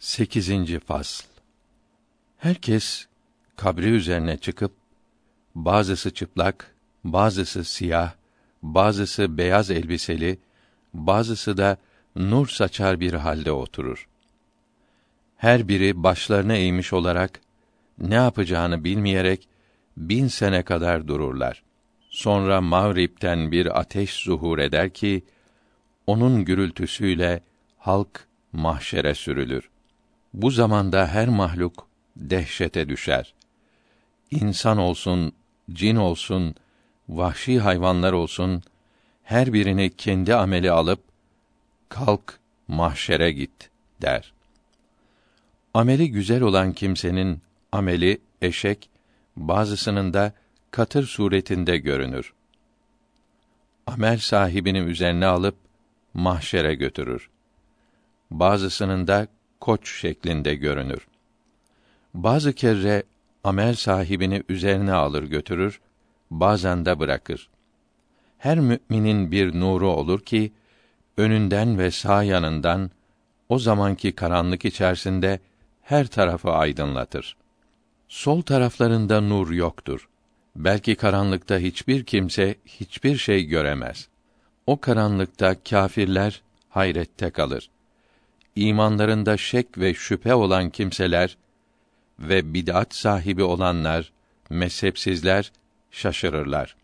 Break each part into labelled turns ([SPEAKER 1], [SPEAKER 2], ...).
[SPEAKER 1] 8. fasl Herkes kabri üzerine çıkıp bazısı çıplak, bazısı siyah, bazısı beyaz elbiseli, bazısı da nur saçar bir halde oturur. Her biri başlarına eğmiş olarak ne yapacağını bilmeyerek bin sene kadar dururlar. Sonra mağripten bir ateş zuhur eder ki onun gürültüsüyle halk mahşere sürülür. Bu zamanda her mahluk dehşete düşer. İnsan olsun, cin olsun, vahşi hayvanlar olsun, her birini kendi ameli alıp kalk mahşere git der. Ameli güzel olan kimsenin ameli eşek, bazısının da katır suretinde görünür. Amel sahibini üzerine alıp mahşere götürür. Bazısının da koç şeklinde görünür. Bazı kere amel sahibini üzerine alır götürür, bazen de bırakır. Her müminin bir nuru olur ki önünden ve sağ yanından o zamanki karanlık içerisinde her tarafı aydınlatır. Sol taraflarında nur yoktur. Belki karanlıkta hiçbir kimse hiçbir şey göremez. O karanlıkta kâfirler hayrette kalır imanlarında şek ve şüphe olan kimseler ve bid'at sahibi olanlar, mezhepsizler şaşırırlar.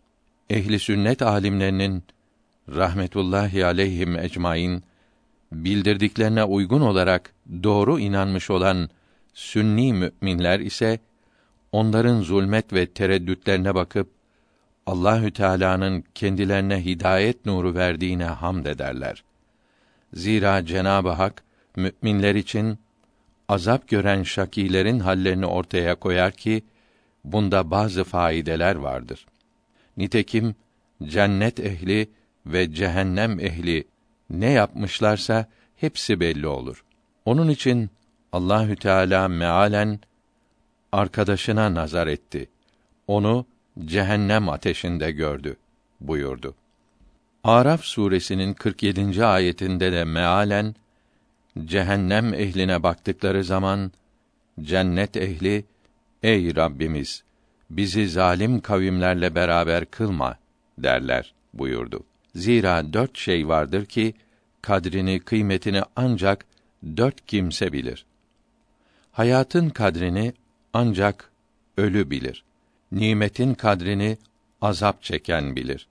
[SPEAKER 1] Ehli sünnet alimlerinin rahmetullahi aleyhim ecmaîn bildirdiklerine uygun olarak doğru inanmış olan sünni müminler ise onların zulmet ve tereddütlerine bakıp Allahü Teala'nın kendilerine hidayet nuru verdiğine hamd ederler. Zira Cenab-ı Hak müminler için azap gören şakilerin hallerini ortaya koyar ki bunda bazı faydeler vardır. Nitekim cennet ehli ve cehennem ehli ne yapmışlarsa hepsi belli olur. Onun için Allahü Teala mealen arkadaşına nazar etti. Onu cehennem ateşinde gördü buyurdu. Araf suresinin 47. ayetinde de mealen cehennem ehline baktıkları zaman cennet ehli ey Rabbimiz bizi zalim kavimlerle beraber kılma derler buyurdu. Zira dört şey vardır ki kadrini kıymetini ancak dört kimse bilir. Hayatın kadrini ancak ölü bilir. Nimetin kadrini azap çeken bilir.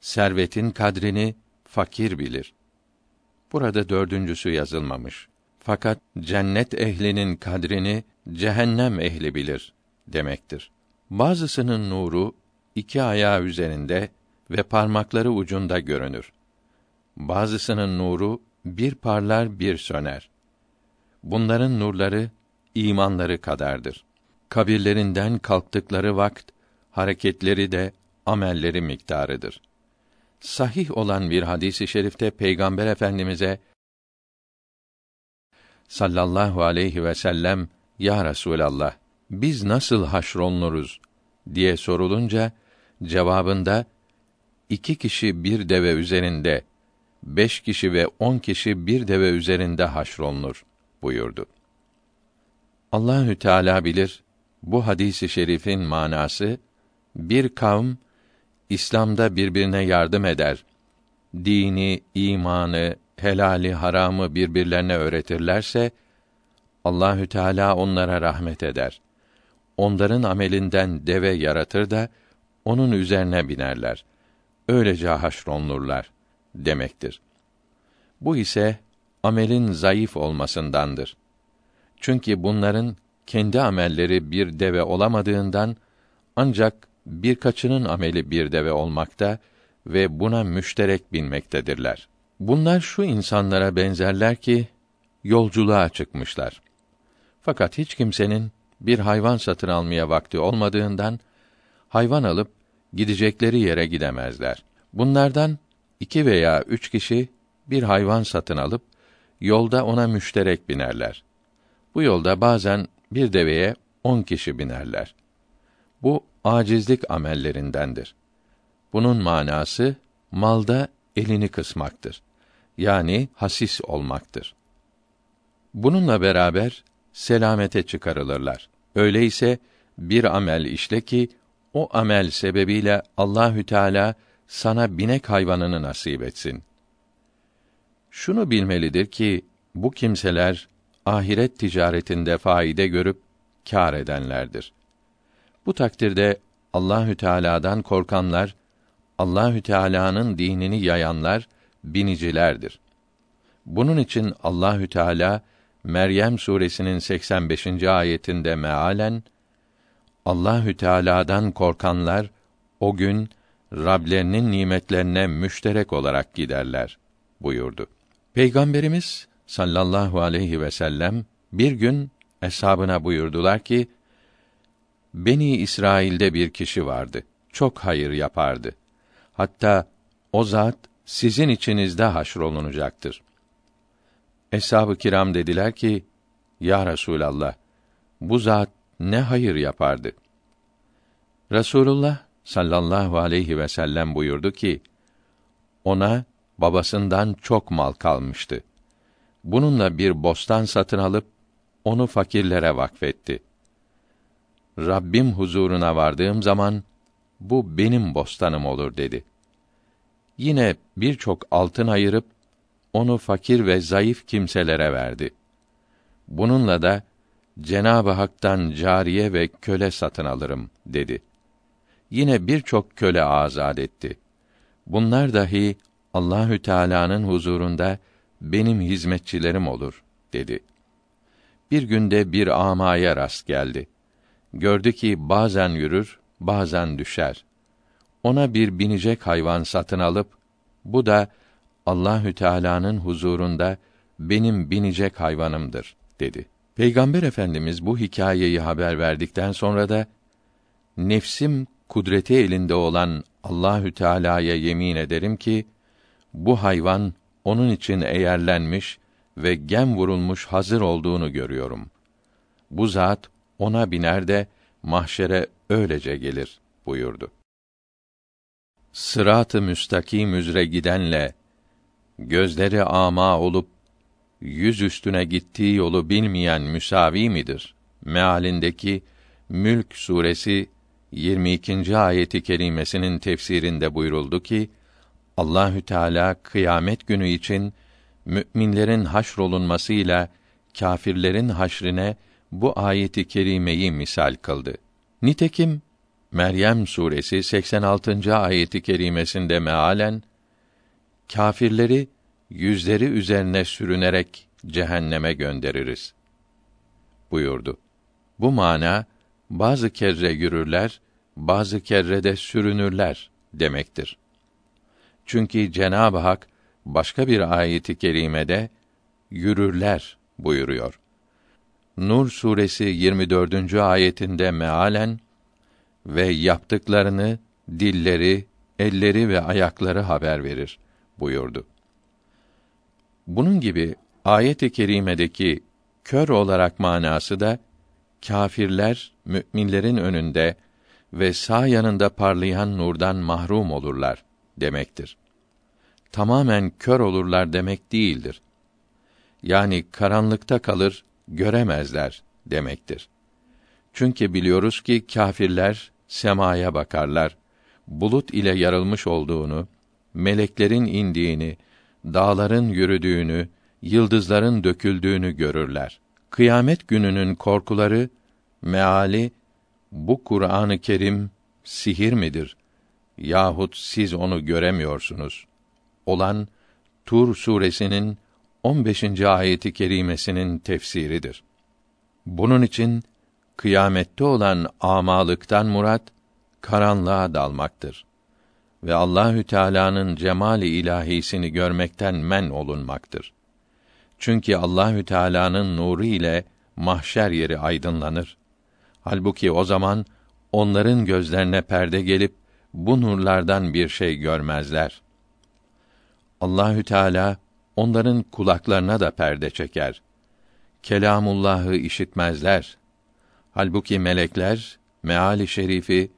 [SPEAKER 1] Servetin kadrini fakir bilir. Burada dördüncüsü yazılmamış. Fakat cennet ehlinin kadrini cehennem ehli bilir demektir. Bazısının nuru iki ayağı üzerinde ve parmakları ucunda görünür. Bazısının nuru bir parlar bir söner. Bunların nurları imanları kadardır. Kabirlerinden kalktıkları vakt hareketleri de amelleri miktarıdır sahih olan bir hadisi i şerifte Peygamber Efendimize sallallahu aleyhi ve sellem ya Resulallah biz nasıl haşrolunuruz diye sorulunca cevabında iki kişi bir deve üzerinde beş kişi ve on kişi bir deve üzerinde haşrolunur buyurdu. Allahü Teala bilir bu hadisi şerifin manası bir kavm İslam'da birbirine yardım eder. Dini, imanı, helali, haramı birbirlerine öğretirlerse Allahü Teala onlara rahmet eder. Onların amelinden deve yaratır da onun üzerine binerler. Öylece haşronlurlar demektir. Bu ise amelin zayıf olmasındandır. Çünkü bunların kendi amelleri bir deve olamadığından ancak birkaçının ameli bir deve olmakta ve buna müşterek binmektedirler. Bunlar şu insanlara benzerler ki yolculuğa çıkmışlar. Fakat hiç kimsenin bir hayvan satın almaya vakti olmadığından hayvan alıp gidecekleri yere gidemezler. Bunlardan iki veya üç kişi bir hayvan satın alıp yolda ona müşterek binerler. Bu yolda bazen bir deveye on kişi binerler. Bu acizlik amellerindendir. Bunun manası malda elini kısmaktır. Yani hasis olmaktır. Bununla beraber selamete çıkarılırlar. Öyleyse bir amel işle ki o amel sebebiyle Allahü Teala sana binek hayvanını nasip etsin. Şunu bilmelidir ki bu kimseler ahiret ticaretinde faide görüp kâr edenlerdir. Bu takdirde Allahü Teala'dan korkanlar, Allahü Teala'nın dinini yayanlar binicilerdir. Bunun için Allahü Teala Meryem suresinin 85. ayetinde mealen Allahü Teala'dan korkanlar o gün Rablerinin nimetlerine müşterek olarak giderler buyurdu. Peygamberimiz sallallahu aleyhi ve sellem bir gün eshabına buyurdular ki Beni İsrail'de bir kişi vardı. Çok hayır yapardı. Hatta o zat sizin içinizde haşrolunacaktır. Eshab-ı kiram dediler ki, Ya Resulallah, bu zat ne hayır yapardı? Resulullah sallallahu aleyhi ve sellem buyurdu ki, ona babasından çok mal kalmıştı. Bununla bir bostan satın alıp onu fakirlere vakfetti. Rabbim huzuruna vardığım zaman bu benim bostanım olur dedi. Yine birçok altın ayırıp onu fakir ve zayıf kimselere verdi. Bununla da Cenab-ı Hak'tan cariye ve köle satın alırım dedi. Yine birçok köle azad etti. Bunlar dahi Allahü Teala'nın huzurunda benim hizmetçilerim olur dedi. Bir günde bir amaya rast geldi. Gördü ki bazen yürür, bazen düşer. Ona bir binecek hayvan satın alıp bu da Allahü Teala'nın huzurunda benim binecek hayvanımdır dedi. Peygamber Efendimiz bu hikayeyi haber verdikten sonra da nefsim kudreti elinde olan Allahü Teala'ya yemin ederim ki bu hayvan onun için eğerlenmiş ve gem vurulmuş hazır olduğunu görüyorum. Bu zat ona biner de mahşere öylece gelir buyurdu. Sırat-ı müstakim üzere gidenle gözleri ama olup yüz üstüne gittiği yolu bilmeyen müsavi midir? Mealindeki Mülk suresi 22. ayeti kerimesinin tefsirinde buyuruldu ki Allahü Teala kıyamet günü için müminlerin haşrolunmasıyla kâfirlerin haşrine bu ayeti kerimeyi misal kıldı. Nitekim Meryem suresi 86. ayeti kerimesinde mealen kâfirleri yüzleri üzerine sürünerek cehenneme göndeririz buyurdu. Bu mana bazı kere yürürler, bazı kere de sürünürler demektir. Çünkü Cenab-ı Hak başka bir ayeti kerimede yürürler buyuruyor. Nur suresi 24. ayetinde mealen ve yaptıklarını dilleri, elleri ve ayakları haber verir buyurdu. Bunun gibi ayet-i kerimedeki kör olarak manası da kâfirler müminlerin önünde ve sağ yanında parlayan nurdan mahrum olurlar demektir. Tamamen kör olurlar demek değildir. Yani karanlıkta kalır, göremezler demektir. Çünkü biliyoruz ki kâfirler semaya bakarlar. Bulut ile yarılmış olduğunu, meleklerin indiğini, dağların yürüdüğünü, yıldızların döküldüğünü görürler. Kıyamet gününün korkuları meali bu Kur'an-ı Kerim sihir midir yahut siz onu göremiyorsunuz olan Tur suresinin 15. ayeti kerimesinin tefsiridir. Bunun için kıyamette olan amalıktan murat karanlığa dalmaktır ve Allahü Teala'nın cemali ilahisini görmekten men olunmaktır. Çünkü Allahü Teala'nın nuru ile mahşer yeri aydınlanır. Halbuki o zaman onların gözlerine perde gelip bu nurlardan bir şey görmezler. Allahü Teala onların kulaklarına da perde çeker. Kelamullah'ı işitmezler. Halbuki melekler meali şerifi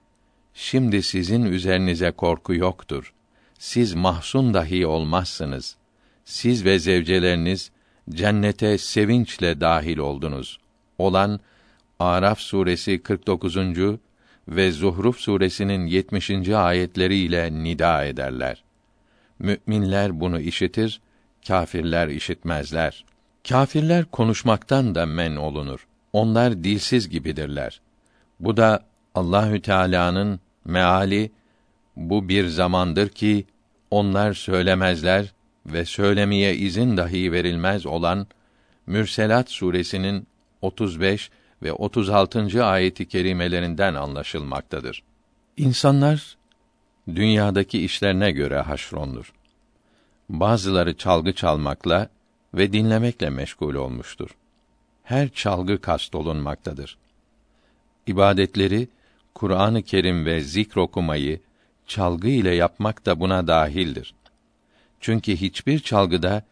[SPEAKER 1] şimdi sizin üzerinize korku yoktur. Siz mahzun dahi olmazsınız. Siz ve zevceleriniz cennete sevinçle dahil oldunuz. Olan Araf suresi 49. ve Zuhruf suresinin 70. ayetleriyle nida ederler. Müminler bunu işitir, kâfirler işitmezler. Kâfirler konuşmaktan da men olunur. Onlar dilsiz gibidirler. Bu da Allahü Teala'nın meali bu bir zamandır ki onlar söylemezler ve söylemeye izin dahi verilmez olan Mürselat suresinin 35 ve 36. ayeti kerimelerinden anlaşılmaktadır. İnsanlar dünyadaki işlerine göre haşrondur. Bazıları çalgı çalmakla ve dinlemekle meşgul olmuştur. Her çalgı kast olunmaktadır. İbadetleri Kur'an-ı Kerim ve zikr okumayı çalgı ile yapmak da buna dahildir. Çünkü hiçbir çalgıda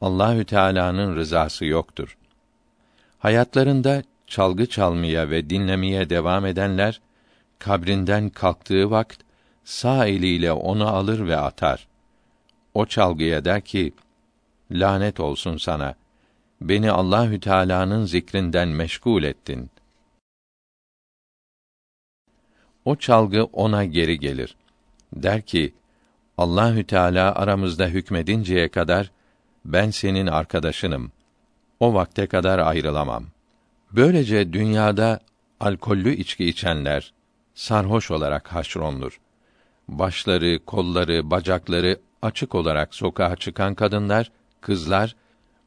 [SPEAKER 1] Allahü Teala'nın rızası yoktur. Hayatlarında çalgı çalmaya ve dinlemeye devam edenler kabrinden kalktığı vakt sağ eliyle onu alır ve atar. O çalgıya der ki: Lanet olsun sana. Beni Allahü Teala'nın zikrinden meşgul ettin. O çalgı ona geri gelir. Der ki: Allahü Teala aramızda hükmedinceye kadar ben senin arkadaşınım. O vakte kadar ayrılamam. Böylece dünyada alkollü içki içenler sarhoş olarak haşrondur. Başları, kolları, bacakları açık olarak sokağa çıkan kadınlar, kızlar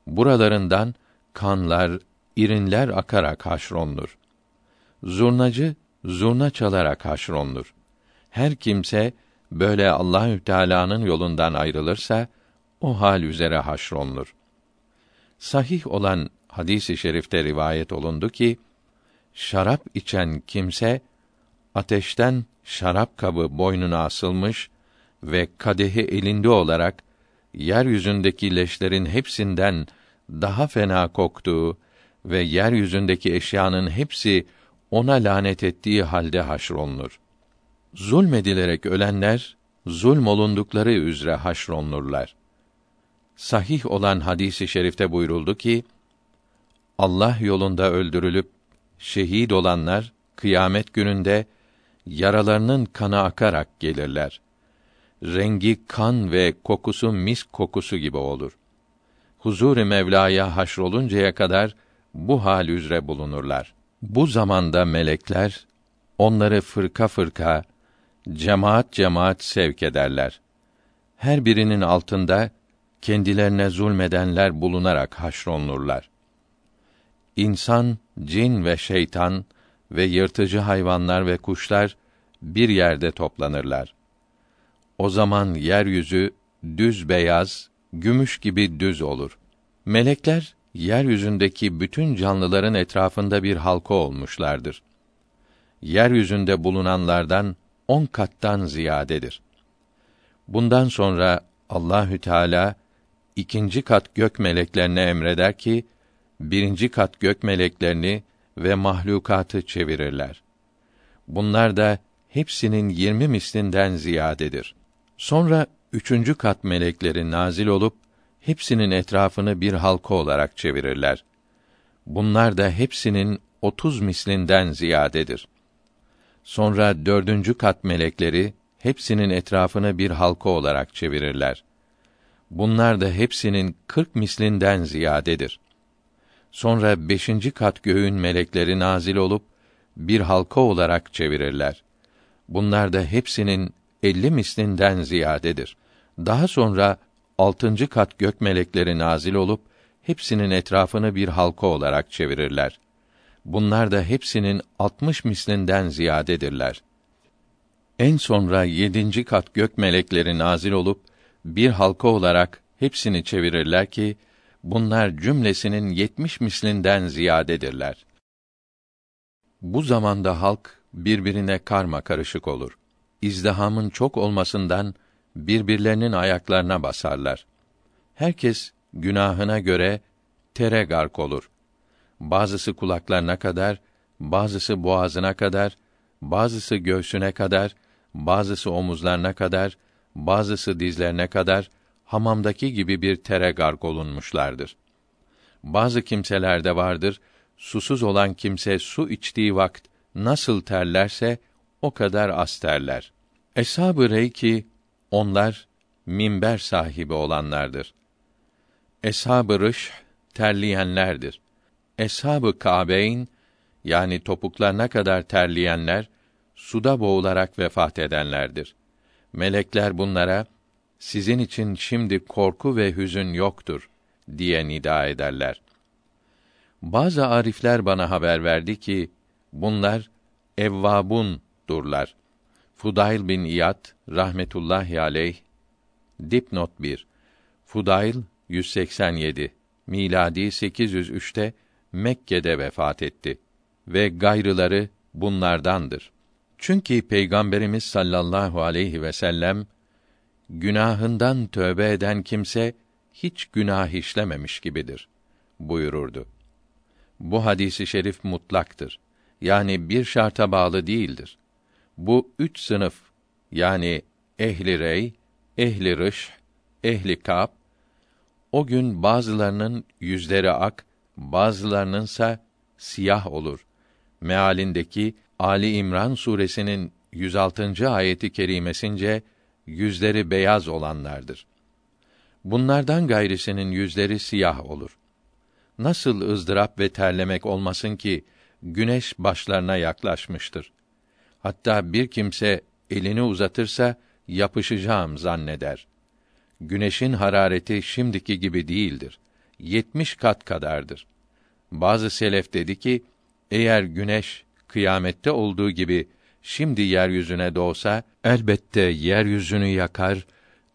[SPEAKER 1] buralarından kanlar, irinler akarak haşrondur. Zurnacı zurna çalarak haşrondur. Her kimse böyle Allahü Teala'nın yolundan ayrılırsa o hal üzere haşrondur. Sahih olan hadisi şerifte rivayet olundu ki şarap içen kimse ateşten şarap kabı boynuna asılmış ve kadehi elinde olarak yeryüzündeki leşlerin hepsinden daha fena koktuğu ve yeryüzündeki eşyanın hepsi ona lanet ettiği halde haşrolunur. Zulmedilerek ölenler zulm olundukları üzere haşrolunurlar. Sahih olan hadisi şerifte buyuruldu ki Allah yolunda öldürülüp şehit olanlar kıyamet gününde yaralarının kanı akarak gelirler. Rengi kan ve kokusu mis kokusu gibi olur. Huzur-i Mevla'ya haşroluncaya kadar bu hal üzere bulunurlar. Bu zamanda melekler onları fırka fırka, cemaat cemaat sevk ederler. Her birinin altında kendilerine zulmedenler bulunarak haşrolunurlar. İnsan, cin ve şeytan ve yırtıcı hayvanlar ve kuşlar bir yerde toplanırlar. O zaman yeryüzü düz beyaz, gümüş gibi düz olur. Melekler yeryüzündeki bütün canlıların etrafında bir halka olmuşlardır. Yeryüzünde bulunanlardan on kattan ziyadedir. Bundan sonra Allahü Teala ikinci kat gök meleklerine emreder ki birinci kat gök meleklerini ve mahlukatı çevirirler. Bunlar da hepsinin yirmi mislinden ziyadedir. Sonra üçüncü kat melekleri nazil olup hepsinin etrafını bir halka olarak çevirirler. Bunlar da hepsinin otuz mislinden ziyadedir. Sonra dördüncü kat melekleri hepsinin etrafını bir halka olarak çevirirler. Bunlar da hepsinin kırk mislinden ziyadedir. Sonra beşinci kat göğün melekleri nazil olup bir halka olarak çevirirler. Bunlar da hepsinin elli mislinden ziyadedir. Daha sonra altıncı kat gök melekleri nazil olup hepsinin etrafını bir halka olarak çevirirler. Bunlar da hepsinin altmış mislinden ziyadedirler. En sonra yedinci kat gök melekleri nazil olup bir halka olarak hepsini çevirirler ki bunlar cümlesinin yetmiş mislinden ziyadedirler. Bu zamanda halk birbirine karma karışık olur. İzdihamın çok olmasından birbirlerinin ayaklarına basarlar. Herkes günahına göre tere gark olur. Bazısı kulaklarına kadar, bazısı boğazına kadar, bazısı göğsüne kadar, bazısı omuzlarına kadar, bazısı dizlerine kadar hamamdaki gibi bir tere gark olunmuşlardır. Bazı kimselerde vardır, susuz olan kimse su içtiği vakt nasıl terlerse o kadar az terler. Eshab-ı Reyki onlar minber sahibi olanlardır. Eshab-ı Rış terleyenlerdir. Eshab-ı Kâbeyn yani topuklarına kadar terleyenler suda boğularak vefat edenlerdir. Melekler bunlara sizin için şimdi korku ve hüzün yoktur diye nida ederler. Bazı arifler bana haber verdi ki bunlar evvabun durlar. Fudayl bin İyad rahmetullahi aleyh dipnot 1 Fudayl 187 miladi 803'te Mekke'de vefat etti ve gayrıları bunlardandır. Çünkü Peygamberimiz sallallahu aleyhi ve sellem günahından tövbe eden kimse hiç günah işlememiş gibidir buyururdu. Bu hadisi şerif mutlaktır. Yani bir şarta bağlı değildir. Bu üç sınıf yani ehli rey, ehli rış, ehli kap o gün bazılarının yüzleri ak, bazılarınınsa siyah olur. Mealindeki Ali İmran suresinin 106. ayeti kerimesince yüzleri beyaz olanlardır. Bunlardan gayrisinin yüzleri siyah olur. Nasıl ızdırap ve terlemek olmasın ki güneş başlarına yaklaşmıştır. Hatta bir kimse elini uzatırsa yapışacağım zanneder. Güneşin harareti şimdiki gibi değildir. Yetmiş kat kadardır. Bazı selef dedi ki, eğer güneş kıyamette olduğu gibi şimdi yeryüzüne doğsa elbette yeryüzünü yakar,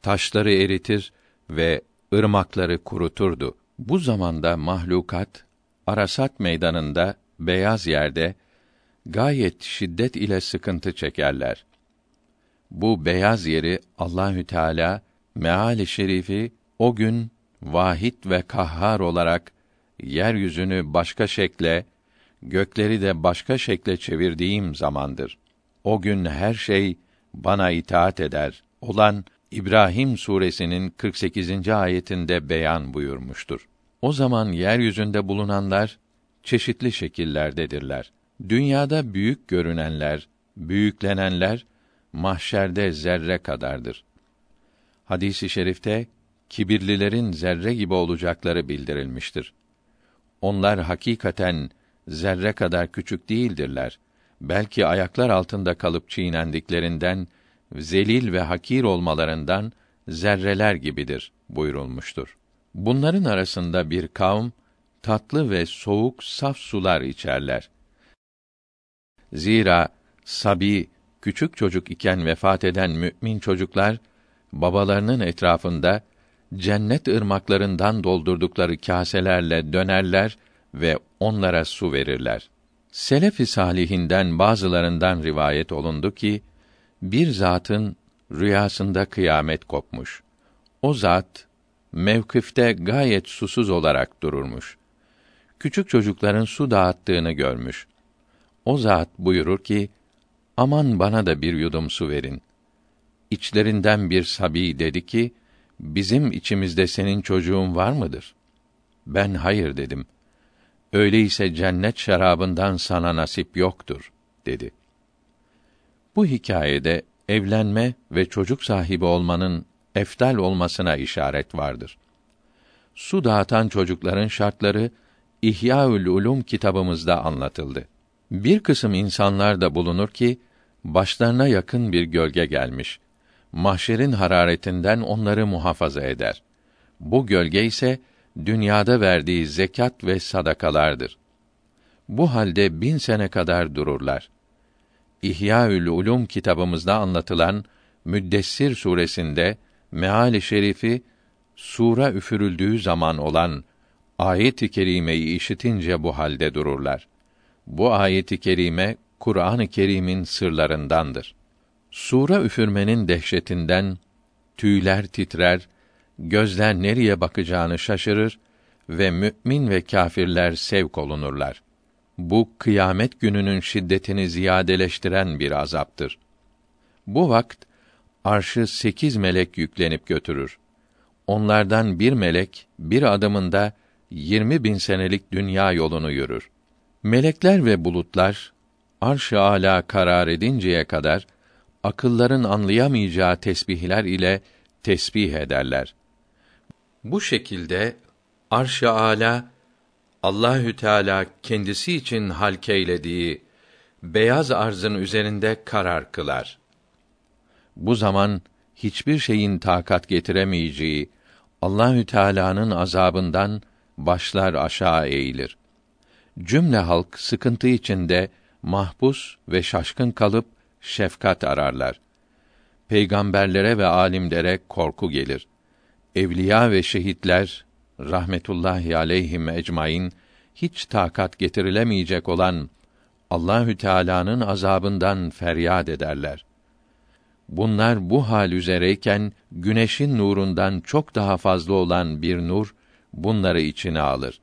[SPEAKER 1] taşları eritir ve ırmakları kuruturdu. Bu zamanda mahlukat Arasat meydanında beyaz yerde gayet şiddet ile sıkıntı çekerler. Bu beyaz yeri Allahü Teala meali şerifi o gün vahid ve kahhar olarak yeryüzünü başka şekle, gökleri de başka şekle çevirdiğim zamandır. O gün her şey bana itaat eder olan İbrahim suresinin 48. ayetinde beyan buyurmuştur. O zaman yeryüzünde bulunanlar çeşitli şekillerdedirler. Dünyada büyük görünenler, büyüklenenler mahşerde zerre kadardır. Hadisi i şerifte kibirlilerin zerre gibi olacakları bildirilmiştir. Onlar hakikaten zerre kadar küçük değildirler. Belki ayaklar altında kalıp çiğnendiklerinden, zelil ve hakir olmalarından zerreler gibidir buyurulmuştur. Bunların arasında bir kavm tatlı ve soğuk saf sular içerler. Zira sabi küçük çocuk iken vefat eden mümin çocuklar babalarının etrafında cennet ırmaklarından doldurdukları kaselerle dönerler ve onlara su verirler. Selef-i salihinden bazılarından rivayet olundu ki bir zatın rüyasında kıyamet kopmuş. O zat mevkifte gayet susuz olarak dururmuş. Küçük çocukların su dağıttığını görmüş. O zat buyurur ki: Aman bana da bir yudum su verin. İçlerinden bir sabi dedi ki: Bizim içimizde senin çocuğun var mıdır? Ben hayır dedim. Öyleyse cennet şarabından sana nasip yoktur dedi. Bu hikayede evlenme ve çocuk sahibi olmanın eftal olmasına işaret vardır. Su dağıtan çocukların şartları İhyaül Ulum kitabımızda anlatıldı. Bir kısım insanlar da bulunur ki başlarına yakın bir gölge gelmiş. Mahşerin hararetinden onları muhafaza eder. Bu gölge ise dünyada verdiği zekat ve sadakalardır. Bu halde bin sene kadar dururlar. İhyaül Ulum kitabımızda anlatılan Müddessir suresinde meali şerifi sura üfürüldüğü zaman olan ayet-i kerimeyi işitince bu halde dururlar. Bu ayet-i kerime Kur'an-ı Kerim'in sırlarındandır. Sura üfürmenin dehşetinden tüyler titrer, gözler nereye bakacağını şaşırır ve mümin ve kâfirler sevk olunurlar. Bu kıyamet gününün şiddetini ziyadeleştiren bir azaptır. Bu vakt arşı sekiz melek yüklenip götürür. Onlardan bir melek bir adımında yirmi bin senelik dünya yolunu yürür. Melekler ve bulutlar arş-ı âlâ karar edinceye kadar akılların anlayamayacağı tesbihler ile tesbih ederler. Bu şekilde arş-ı âlâ Allahü Teala kendisi için halkeylediği beyaz arzın üzerinde karar kılar. Bu zaman hiçbir şeyin takat getiremeyeceği Allahü Teala'nın azabından başlar aşağı eğilir. Cümle halk sıkıntı içinde mahpus ve şaşkın kalıp şefkat ararlar. Peygamberlere ve alimlere korku gelir. Evliya ve şehitler rahmetullahi aleyhim ecmaîn hiç takat getirilemeyecek olan Allahü Teala'nın azabından feryat ederler. Bunlar bu hal üzereyken güneşin nurundan çok daha fazla olan bir nur bunları içine alır.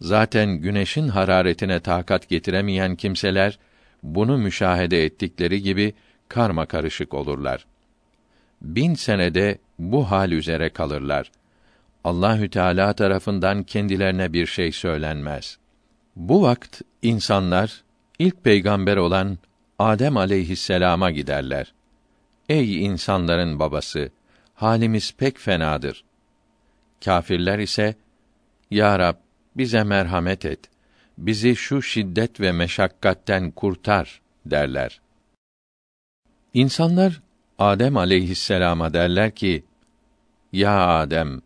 [SPEAKER 1] Zaten güneşin hararetine takat getiremeyen kimseler bunu müşahede ettikleri gibi karma karışık olurlar. Bin senede bu hal üzere kalırlar. Allahü Teala tarafından kendilerine bir şey söylenmez. Bu vakt insanlar ilk peygamber olan Adem aleyhisselama giderler. Ey insanların babası, halimiz pek fenadır. Kâfirler ise Ya Rab bize merhamet et. Bizi şu şiddet ve meşakkatten kurtar derler. İnsanlar Adem aleyhisselama derler ki: Ya Adem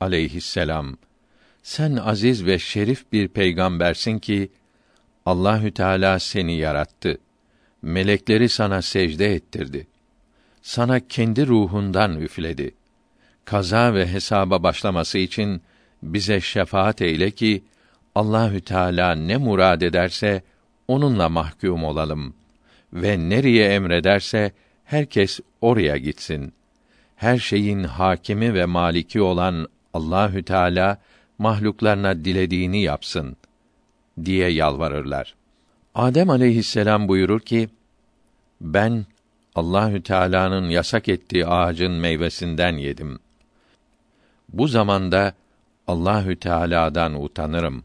[SPEAKER 1] aleyhisselam sen aziz ve şerif bir peygambersin ki Allahü Teala seni yarattı. Melekleri sana secde ettirdi. Sana kendi ruhundan üfledi. Kaza ve hesaba başlaması için bize şefaat eyle ki Allahü Teala ne murad ederse onunla mahkum olalım ve nereye emrederse herkes oraya gitsin. Her şeyin hakimi ve maliki olan Allahü Teala mahluklarına dilediğini yapsın diye yalvarırlar. Adem aleyhisselam buyurur ki: Ben Allahü Teala'nın yasak ettiği ağacın meyvesinden yedim. Bu zamanda Allahü Teala'dan utanırım.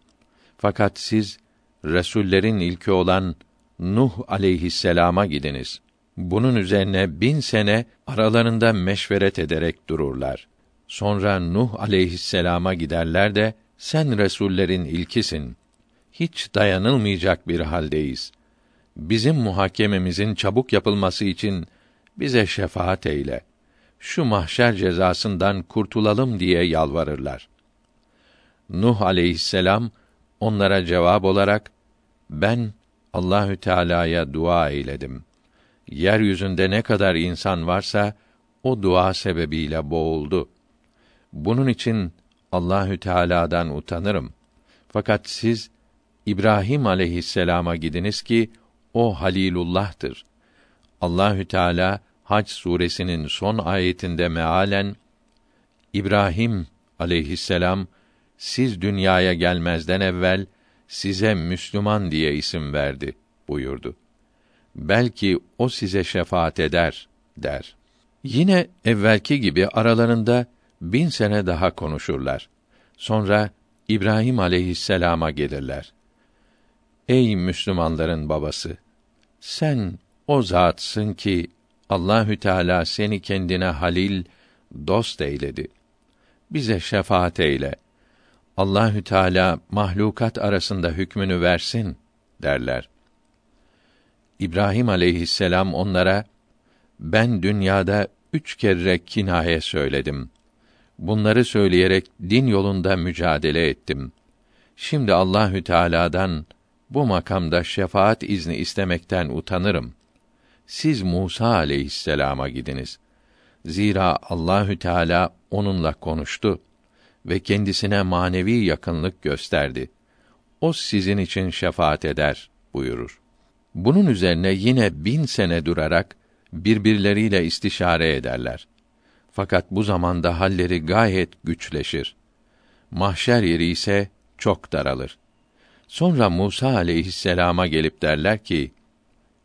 [SPEAKER 1] Fakat siz resullerin ilki olan Nuh aleyhisselama gidiniz. Bunun üzerine bin sene aralarında meşveret ederek dururlar. Sonra Nuh aleyhisselama giderler de sen resullerin ilkisin. Hiç dayanılmayacak bir haldeyiz. Bizim muhakememizin çabuk yapılması için bize şefaat eyle. Şu mahşer cezasından kurtulalım diye yalvarırlar. Nuh aleyhisselam onlara cevap olarak ben Allahü Teala'ya dua eyledim. Yeryüzünde ne kadar insan varsa o dua sebebiyle boğuldu. Bunun için Allahü Teala'dan utanırım. Fakat siz İbrahim aleyhisselama gidiniz ki o Halilullah'tır. Allahü Teala Hac suresinin son ayetinde mealen İbrahim aleyhisselam siz dünyaya gelmezden evvel size Müslüman diye isim verdi buyurdu. Belki o size şefaat eder der. Yine evvelki gibi aralarında bin sene daha konuşurlar. Sonra İbrahim aleyhisselama gelirler. Ey Müslümanların babası! Sen o zatsın ki Allahü Teala seni kendine halil, dost eyledi. Bize şefaat eyle. Allahü Teala mahlukat arasında hükmünü versin derler. İbrahim aleyhisselam onlara ben dünyada üç kere kinaye söyledim. Bunları söyleyerek din yolunda mücadele ettim. Şimdi Allahü Teala'dan bu makamda şefaat izni istemekten utanırım. Siz Musa aleyhisselama gidiniz. Zira Allahü Teala onunla konuştu ve kendisine manevi yakınlık gösterdi. O sizin için şefaat eder buyurur. Bunun üzerine yine bin sene durarak birbirleriyle istişare ederler. Fakat bu zamanda halleri gayet güçleşir. Mahşer yeri ise çok daralır. Sonra Musa aleyhisselama gelip derler ki: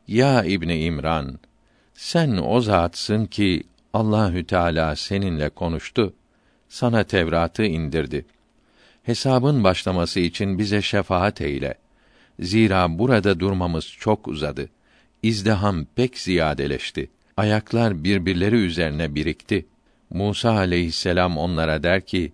[SPEAKER 1] Ya İbni İmran, sen o zatsın ki Allahü Teala seninle konuştu, sana Tevrat'ı indirdi. hesabın başlaması için bize şefaat eyle. Zira burada durmamız çok uzadı. İzdiham pek ziyadeleşti. Ayaklar birbirleri üzerine birikti. Musa aleyhisselam onlara der ki: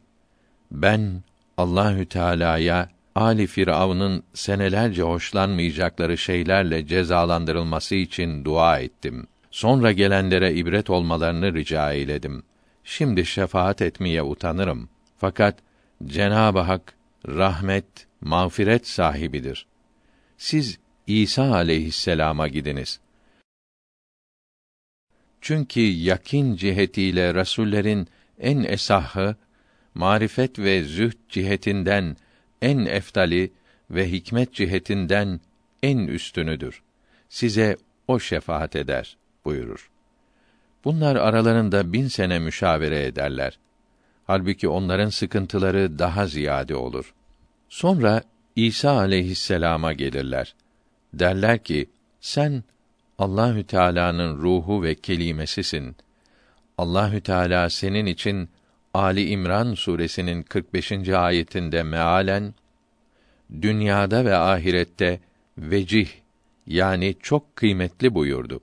[SPEAKER 1] Ben Allahü Teala'ya Ali Firavun'un senelerce hoşlanmayacakları şeylerle cezalandırılması için dua ettim. Sonra gelenlere ibret olmalarını rica eyledim. Şimdi şefaat etmeye utanırım. Fakat Cenab-ı Hak rahmet, mağfiret sahibidir. Siz İsa aleyhisselama gidiniz. Çünkü yakin cihetiyle rasullerin en esahı, marifet ve zühd cihetinden en eftali ve hikmet cihetinden en üstünüdür. Size o şefaat eder buyurur. Bunlar aralarında bin sene müşavere ederler. Halbuki onların sıkıntıları daha ziyade olur. Sonra İsa aleyhisselama gelirler. Derler ki, sen Allahü Teala'nın ruhu ve kelimesisin. Allahü Teala senin için Ali İmran suresinin 45. ayetinde mealen dünyada ve ahirette vecih yani çok kıymetli buyurdu.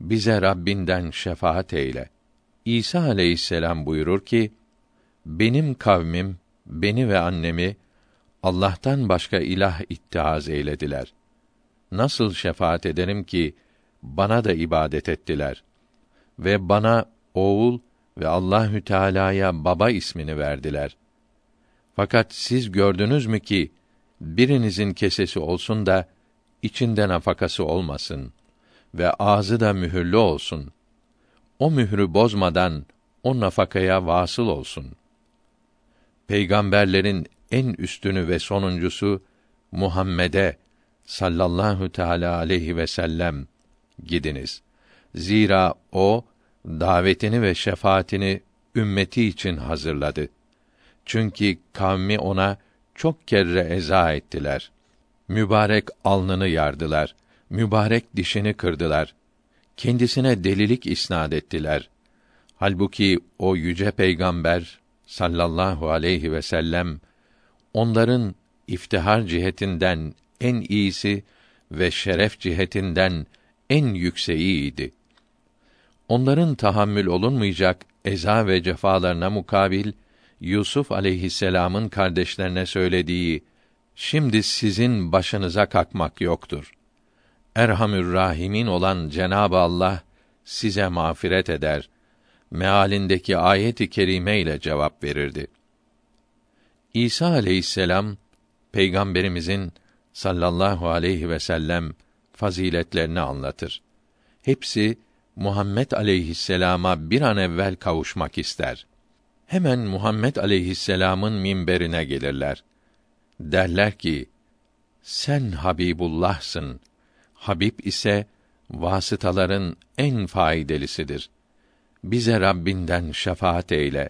[SPEAKER 1] Bize Rabbinden şefaat eyle. İsa aleyhisselam buyurur ki, benim kavmim, beni ve annemi Allah'tan başka ilah ittihaz eylediler. Nasıl şefaat ederim ki, bana da ibadet ettiler ve bana oğul ve Allahü Teala'ya baba ismini verdiler. Fakat siz gördünüz mü ki birinizin kesesi olsun da içinde nafakası olmasın ve ağzı da mühürlü olsun. O mührü bozmadan o nafakaya vasıl olsun. Peygamberlerin en üstünü ve sonuncusu Muhammed'e sallallahu teala aleyhi ve sellem gidiniz. Zira o davetini ve şefaatini ümmeti için hazırladı. Çünkü kavmi ona çok kere eza ettiler. Mübarek alnını yardılar. Mübarek dişini kırdılar. Kendisine delilik isnad ettiler. Halbuki o yüce peygamber sallallahu aleyhi ve sellem onların iftihar cihetinden en iyisi ve şeref cihetinden en yükseğiydi. Onların tahammül olunmayacak eza ve cefalarına mukabil Yusuf aleyhisselam'ın kardeşlerine söylediği şimdi sizin başınıza kalkmak yoktur. Erhamür Rahimin olan Cenab-ı Allah size mağfiret eder. Mealindeki ayet-i kerime ile cevap verirdi. İsa aleyhisselam peygamberimizin sallallahu aleyhi ve sellem faziletlerini anlatır. Hepsi Muhammed aleyhisselama bir an evvel kavuşmak ister. Hemen Muhammed aleyhisselamın minberine gelirler. Derler ki: Sen Habibullah'sın. Habib ise vasıtaların en faydelisidir. Bize Rabbinden şefaat eyle.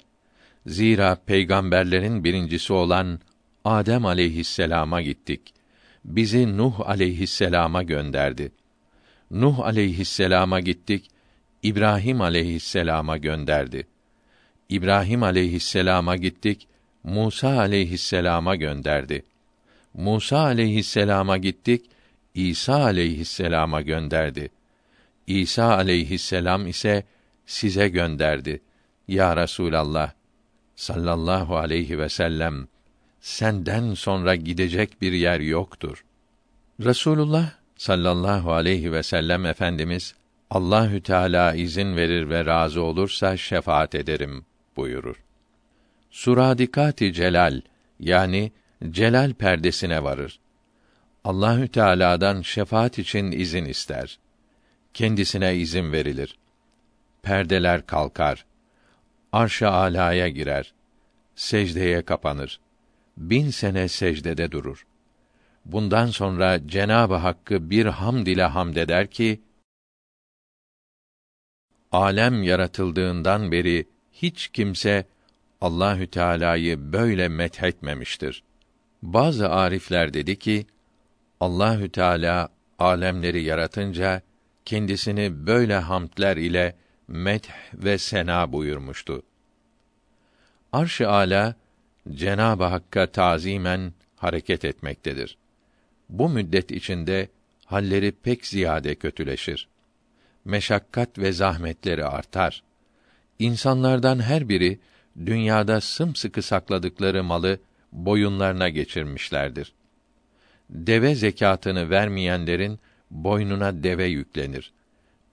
[SPEAKER 1] Zira peygamberlerin birincisi olan Adem aleyhisselama gittik. Bizi Nuh aleyhisselama gönderdi. Nuh aleyhisselama gittik. İbrahim aleyhisselama gönderdi. İbrahim aleyhisselama gittik. Musa aleyhisselama gönderdi. Musa aleyhisselama gittik. İsa aleyhisselama gönderdi. İsa aleyhisselam ise size gönderdi. Ya Resulallah sallallahu aleyhi ve sellem senden sonra gidecek bir yer yoktur. Resulullah sallallahu aleyhi ve sellem efendimiz Allahü Teala izin verir ve razı olursa şefaat ederim buyurur. Suradikati celal yani celal perdesine varır. Allahü Teala'dan şefaat için izin ister. Kendisine izin verilir. Perdeler kalkar. Arş-ı alaya girer. Secdeye kapanır. Bin sene secdede durur. Bundan sonra Cenabı Hakk'ı bir hamd ile hamd eder ki alem yaratıldığından beri hiç kimse Allahü Teala'yı böyle methetmemiştir. Bazı arifler dedi ki Allahü Teala alemleri yaratınca kendisini böyle hamdler ile meth ve sena buyurmuştu. Arş-ı Ala Cenab-ı Hakk'a tazimen hareket etmektedir. Bu müddet içinde halleri pek ziyade kötüleşir. Meşakkat ve zahmetleri artar. İnsanlardan her biri dünyada sımsıkı sakladıkları malı boyunlarına geçirmişlerdir. Deve zekatını vermeyenlerin boynuna deve yüklenir.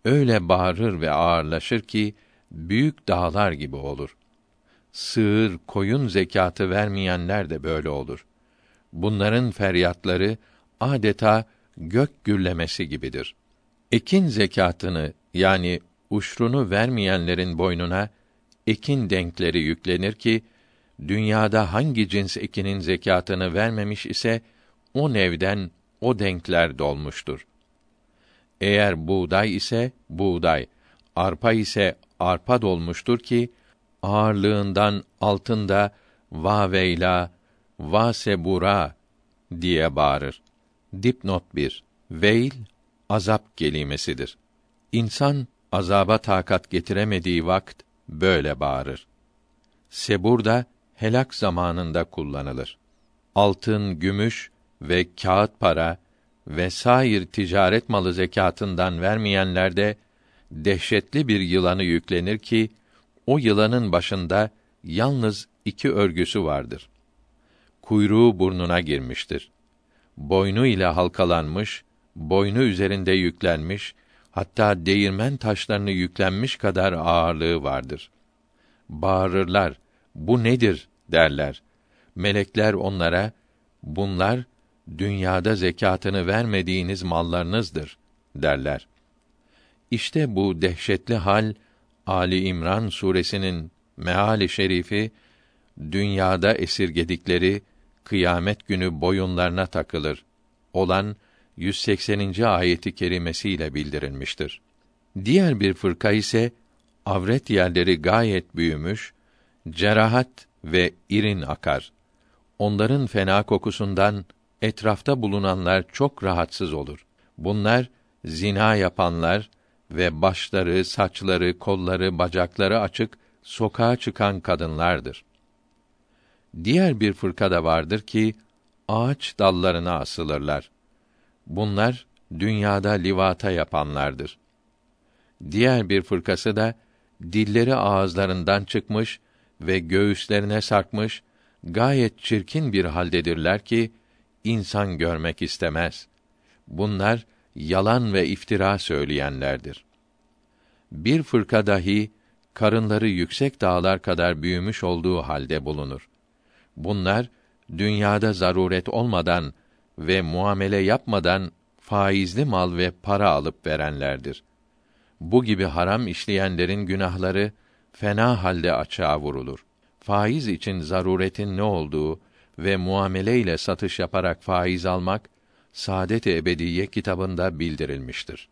[SPEAKER 1] Öyle bağırır ve ağırlaşır ki büyük dağlar gibi olur. Sığır, koyun zekatı vermeyenler de böyle olur. Bunların feryatları adeta gök gürlemesi gibidir. Ekin zekatını yani uşrunu vermeyenlerin boynuna ekin denkleri yüklenir ki dünyada hangi cins ekinin zekatını vermemiş ise o nevden o denkler dolmuştur. Eğer buğday ise buğday, arpa ise arpa dolmuştur ki ağırlığından altında vaveyla vasebura diye bağırır. Dipnot 1. Veil azap kelimesidir. İnsan azaba takat getiremediği vakt böyle bağırır. Sebur da helak zamanında kullanılır. Altın, gümüş ve kağıt para ve sair ticaret malı zekatından vermeyenler de dehşetli bir yılanı yüklenir ki o yılanın başında yalnız iki örgüsü vardır. Kuyruğu burnuna girmiştir. Boynu ile halkalanmış, boynu üzerinde yüklenmiş, hatta değirmen taşlarını yüklenmiş kadar ağırlığı vardır. Bağırırlar, bu nedir derler. Melekler onlara, bunlar dünyada zekatını vermediğiniz mallarınızdır derler. İşte bu dehşetli hal Ali İmran suresinin meali şerifi dünyada esirgedikleri kıyamet günü boyunlarına takılır olan 180. ayeti kerimesiyle bildirilmiştir. Diğer bir fırka ise avret yerleri gayet büyümüş, cerahat ve irin akar. Onların fena kokusundan etrafta bulunanlar çok rahatsız olur. Bunlar zina yapanlar ve başları, saçları, kolları, bacakları açık sokağa çıkan kadınlardır. Diğer bir fırka da vardır ki ağaç dallarına asılırlar. Bunlar dünyada livata yapanlardır. Diğer bir fırkası da dilleri ağızlarından çıkmış ve göğüslerine sarkmış gayet çirkin bir haldedirler ki insan görmek istemez. Bunlar yalan ve iftira söyleyenlerdir. Bir fırka dahi karınları yüksek dağlar kadar büyümüş olduğu halde bulunur. Bunlar dünyada zaruret olmadan ve muamele yapmadan faizli mal ve para alıp verenlerdir. Bu gibi haram işleyenlerin günahları fena halde açığa vurulur. Faiz için zaruretin ne olduğu ve muamele ile satış yaparak faiz almak Saadet-i Ebediyye kitabında bildirilmiştir.